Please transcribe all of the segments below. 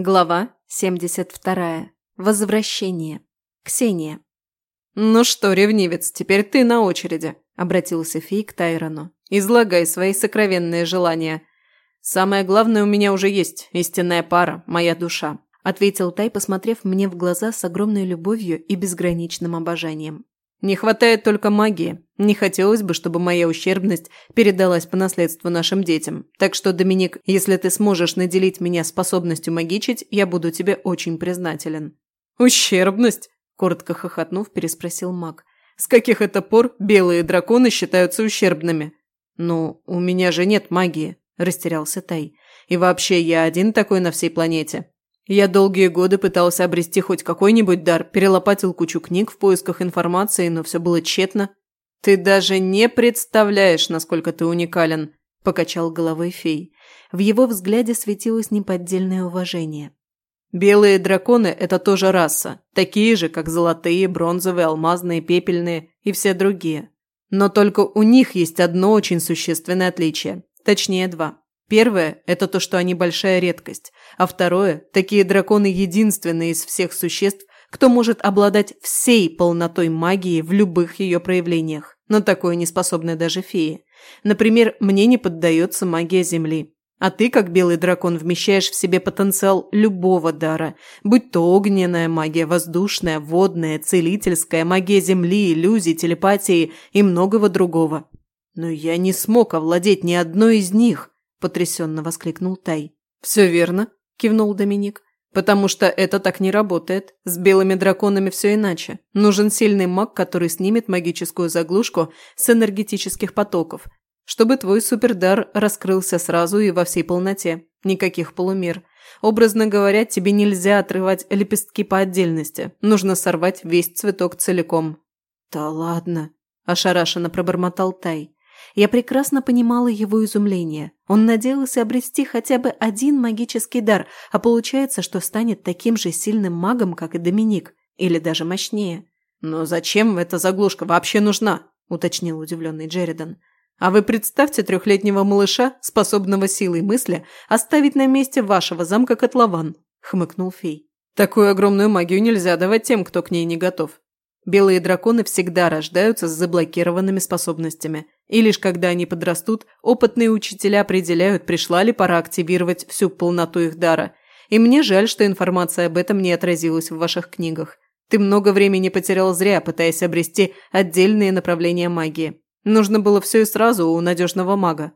Глава 72. Возвращение. Ксения. «Ну что, ревнивец, теперь ты на очереди», – обратился Фей к Тайрону. «Излагай свои сокровенные желания. Самое главное у меня уже есть – истинная пара, моя душа», – ответил Тай, посмотрев мне в глаза с огромной любовью и безграничным обожанием. Не хватает только магии. Не хотелось бы, чтобы моя ущербность передалась по наследству нашим детям. Так что, Доминик, если ты сможешь наделить меня способностью магичить, я буду тебе очень признателен». «Ущербность?» – коротко хохотнув, переспросил маг. «С каких это пор белые драконы считаются ущербными?» «Ну, у меня же нет магии», – растерялся Тай. «И вообще, я один такой на всей планете. Я долгие годы пытался обрести хоть какой-нибудь дар, перелопатил кучу книг в поисках информации, но все было тщетно. «Ты даже не представляешь, насколько ты уникален», – покачал головой фей. В его взгляде светилось неподдельное уважение. «Белые драконы – это тоже раса, такие же, как золотые, бронзовые, алмазные, пепельные и все другие. Но только у них есть одно очень существенное отличие, точнее два. Первое – это то, что они большая редкость, а второе – такие драконы единственные из всех существ, кто может обладать всей полнотой магии в любых ее проявлениях, но такое не способны даже феи. Например, мне не поддается магия Земли. А ты, как белый дракон, вмещаешь в себе потенциал любого дара, будь то огненная магия, воздушная, водная, целительская, магия Земли, иллюзий, телепатии и многого другого. Но я не смог овладеть ни одной из них –– потрясенно воскликнул Тай. «Все верно», – кивнул Доминик. «Потому что это так не работает. С белыми драконами все иначе. Нужен сильный маг, который снимет магическую заглушку с энергетических потоков, чтобы твой супердар раскрылся сразу и во всей полноте. Никаких полумер. Образно говоря, тебе нельзя отрывать лепестки по отдельности. Нужно сорвать весь цветок целиком». «Да ладно», – ошарашенно пробормотал Тай. Я прекрасно понимала его изумление. Он надеялся обрести хотя бы один магический дар, а получается, что станет таким же сильным магом, как и Доминик, или даже мощнее. «Но зачем эта заглушка вообще нужна?» – уточнил удивленный Джеридан. «А вы представьте трехлетнего малыша, способного силой мысли, оставить на месте вашего замка котлован», – хмыкнул фей. «Такую огромную магию нельзя давать тем, кто к ней не готов. Белые драконы всегда рождаются с заблокированными способностями, и лишь когда они подрастут, опытные учителя определяют, пришла ли пора активировать всю полноту их дара. И мне жаль, что информация об этом не отразилась в ваших книгах. Ты много времени потерял зря, пытаясь обрести отдельные направления магии. Нужно было все и сразу у надежного мага.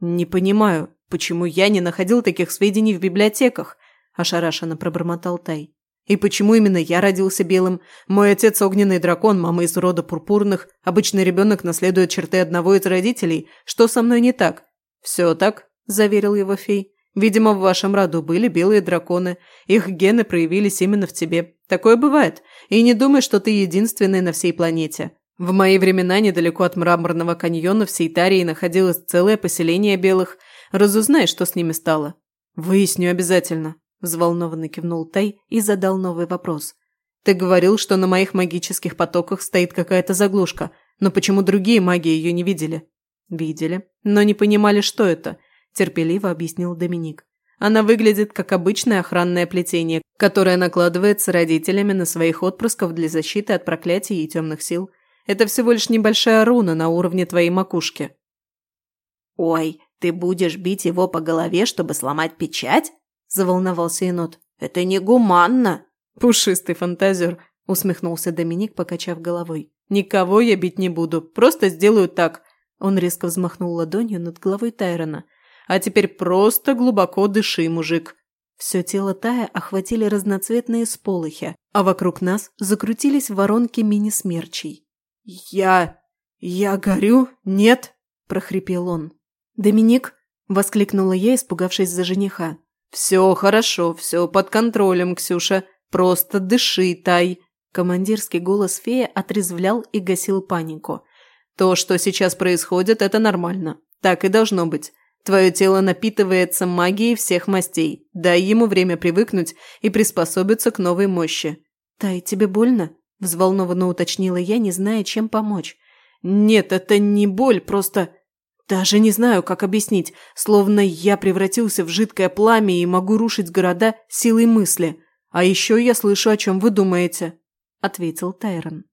«Не понимаю, почему я не находил таких сведений в библиотеках?» – ошарашенно пробормотал Тай. И почему именно я родился белым? Мой отец – огненный дракон, мама из рода пурпурных. Обычный ребенок наследует черты одного из родителей. Что со мной не так? Все так, заверил его фей. Видимо, в вашем роду были белые драконы. Их гены проявились именно в тебе. Такое бывает. И не думай, что ты единственный на всей планете. В мои времена недалеко от Мраморного каньона в Сейтарии находилось целое поселение белых. Разузнай, что с ними стало. Выясню обязательно. Взволнованно кивнул Тай и задал новый вопрос. «Ты говорил, что на моих магических потоках стоит какая-то заглушка, но почему другие маги ее не видели?» «Видели, но не понимали, что это», – терпеливо объяснил Доминик. «Она выглядит как обычное охранное плетение, которое накладывается родителями на своих отпрысков для защиты от проклятий и темных сил. Это всего лишь небольшая руна на уровне твоей макушки». «Ой, ты будешь бить его по голове, чтобы сломать печать?» Заволновался енот. «Это негуманно!» «Пушистый фантазер!» – усмехнулся Доминик, покачав головой. «Никого я бить не буду, просто сделаю так!» Он резко взмахнул ладонью над головой Тайрона. «А теперь просто глубоко дыши, мужик!» Все тело Тая охватили разноцветные сполохи, а вокруг нас закрутились воронки мини-смерчей. «Я... я горю? Нет?» – прохрипел он. «Доминик?» – воскликнула я, испугавшись за жениха. «Все хорошо, все под контролем, Ксюша. Просто дыши, Тай». Командирский голос фея отрезвлял и гасил панику. «То, что сейчас происходит, это нормально. Так и должно быть. Твое тело напитывается магией всех мастей. Дай ему время привыкнуть и приспособиться к новой мощи». «Тай, тебе больно?» – взволнованно уточнила я, не зная, чем помочь. «Нет, это не боль, просто...» Даже не знаю, как объяснить, словно я превратился в жидкое пламя и могу рушить города силой мысли. А еще я слышу, о чем вы думаете», – ответил Тайрон.